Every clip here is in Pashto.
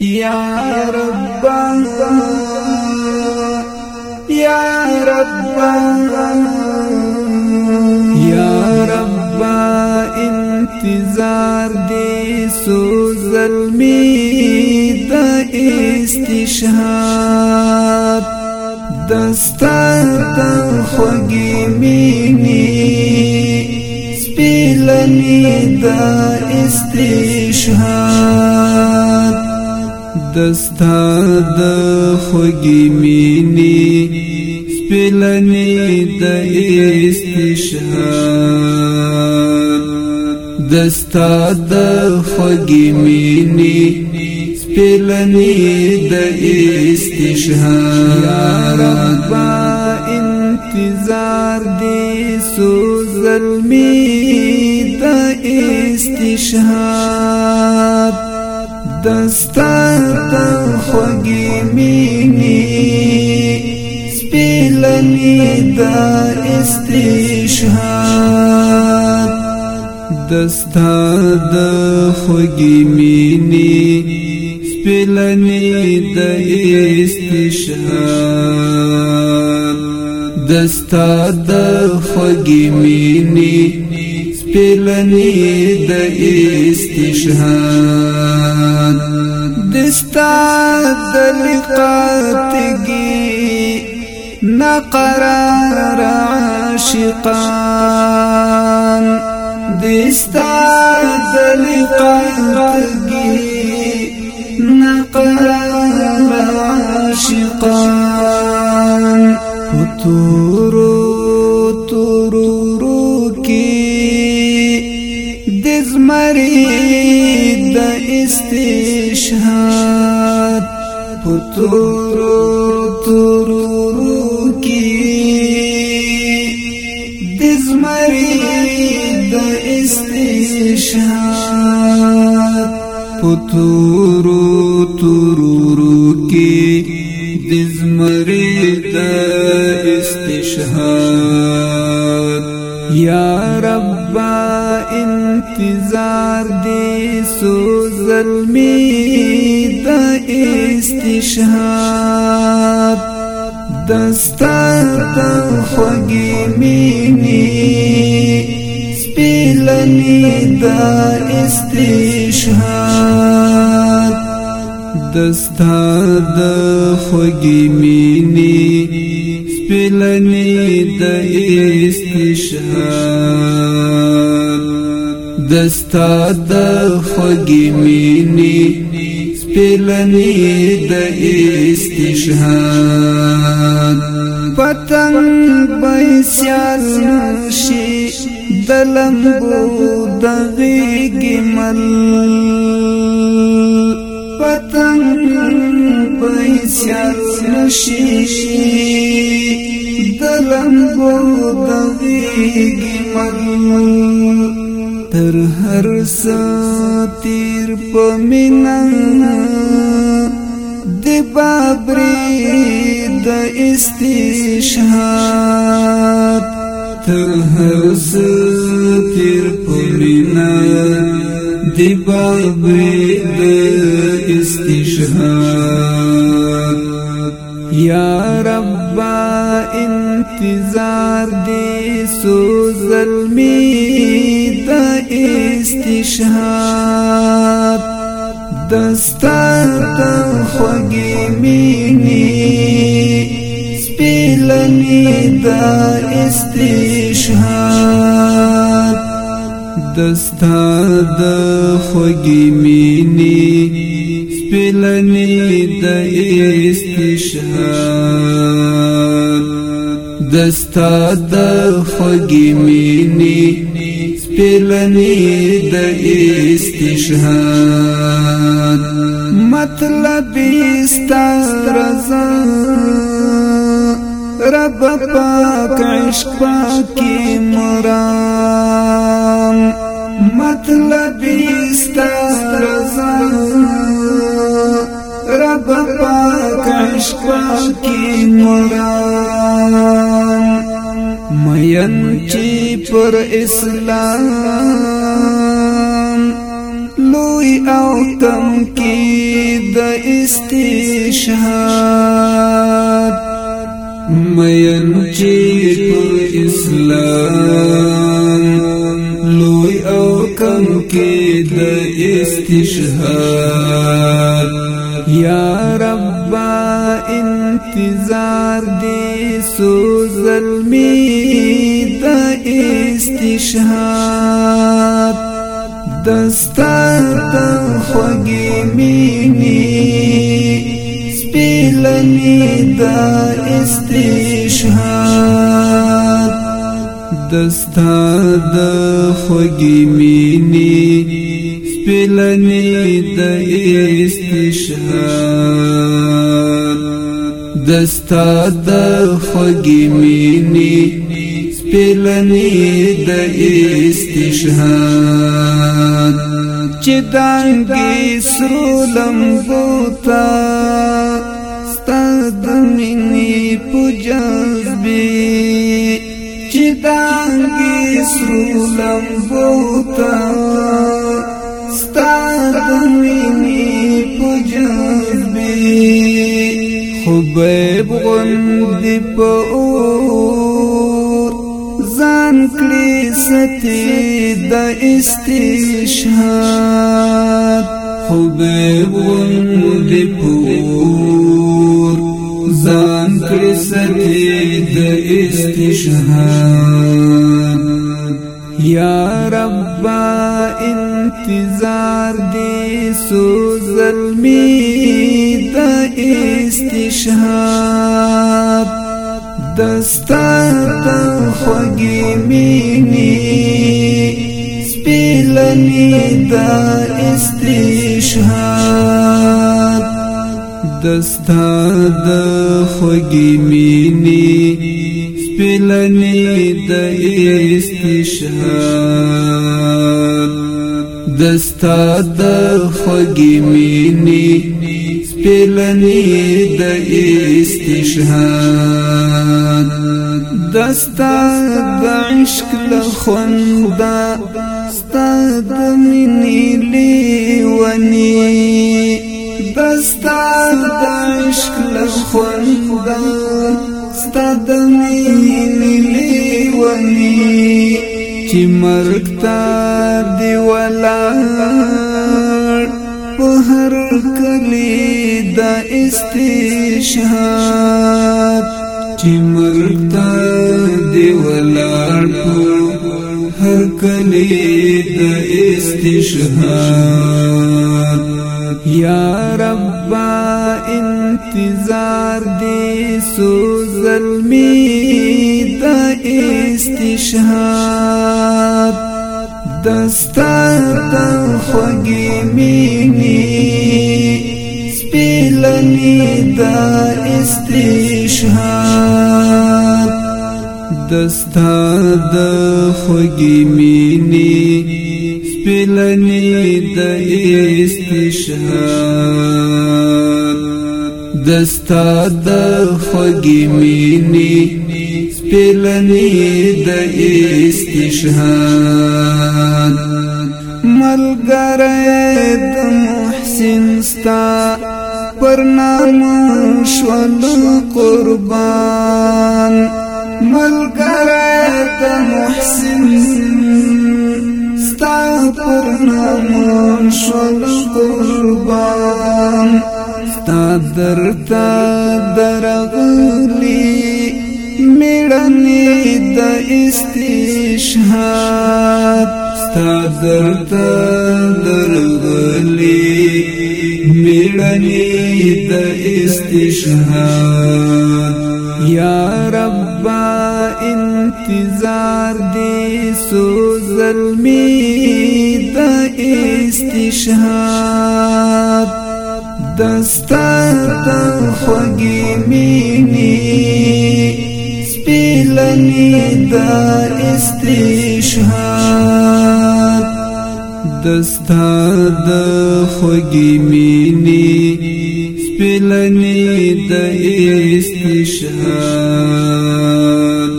يا رب يا رب يا رب انتظار دي سو ظلمي د استشهاد دستا د خوږی مینی سپیلنی د استشهاد دستا د خوږی مینی سپلنی د استشهاد دستا د خوږی مینی سپلنی د استشهاد یا رب انتظار دی سو ظلمی د استشهاد دستا د خوږی مینی سپیلنی د استشهاد دستا د خوږی مینی سپیلنی د استشهاد دستا د خوږی مینی پلنی د استشهاد دستا د لقاتگی نقرار عاشقان دستا د لقاتگی نقرار عاشقان استشهاد پتورو تورو کی دزمری د استشهاد پتورو تورو کی دزمری د استشهاد یا شهاب دستا د خوږی مینی سپیلنی د استشهاد دستا د خوږی مینی سپیلنی د استشهاد دستا د خوږی مینی پلنی د استشهاد پتنګ بیسیان شي دلمبو دغه گمل پتنګ بیسیان شي دلمبو دغه گمل تر هر ساتیر پمینا د بابری د استشهاد تر هر ساتیر پمینا د بابری د استشهاد یا رب انتظار دې سو زلمی د استشهاد دستا د خوږی مینی سپیلنی د استشهاد دستا د خوږی مینی سپلنی د استشهاد دستا د خوږی مینی سپلنی د استشهاد مطلب استا رضا به پاک عشق پاکی مرام مطلب استا رضا رب پاک عشق پاکی مرام مین چی پر اسلام لوی او تم کی د استشهاد مین چې په اسلام لوی او کم کې د استشهاد یا رب انتظار دې سو ظلمي د استشهاد دستا ته خوږې مینه سپیلنی دا استشهاد دستا د خوږی مینی سپیلنی د استشهاد دستا د خوږی مینی سپیلنی د استشهاد چې دانګي سرولم بوتا سرو لمبو تا ستا دمینی پجذبی خبیب غندی پا اور زان کلی ستی دا استشهاد خبیب غندی پا اور زان کلی ستی دا استشهاد یا رب انتظار دې سو ظلمي د استشهاد دستا د خوږی مینی سپیلنی د استشهاد دستا د خوږی مینی پلنې د استشهاد دستا د خوږې مینې سپلنې د استشهاد دستا د عشق له خونده ستا د مینې لیونی دستا د عشق له خونده مني چې مرګ ته دی ولاړ په هر کلی د استشهاد چې مرګ ته دی ولاړ په هر کلی د استشهاد یا رب انتظار دې سو ظلمي استشهاد دستا تن خوگی مینی سپیلنی دا استشهاد دستا د خوگی مینی سپیلنی دا استشهاد دستا د خوگی مینی پلنی د استشهاد ملګری د محسن ستا پر نام شوال قربان ملګری د محسن ستا پر نام شوال قربان ستا درته درغلی کړنې د استشهاد ستادر درغلي میړنې د استشهاد یا رب انتظار دې سو زلمي د استشهاد دستا د خوږې مینې پیلنی دا استشهاد دستا د خوږی مینی پیلنی د استشهاد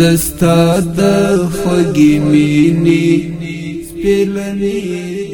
دستا د خوږی مینی پیلنی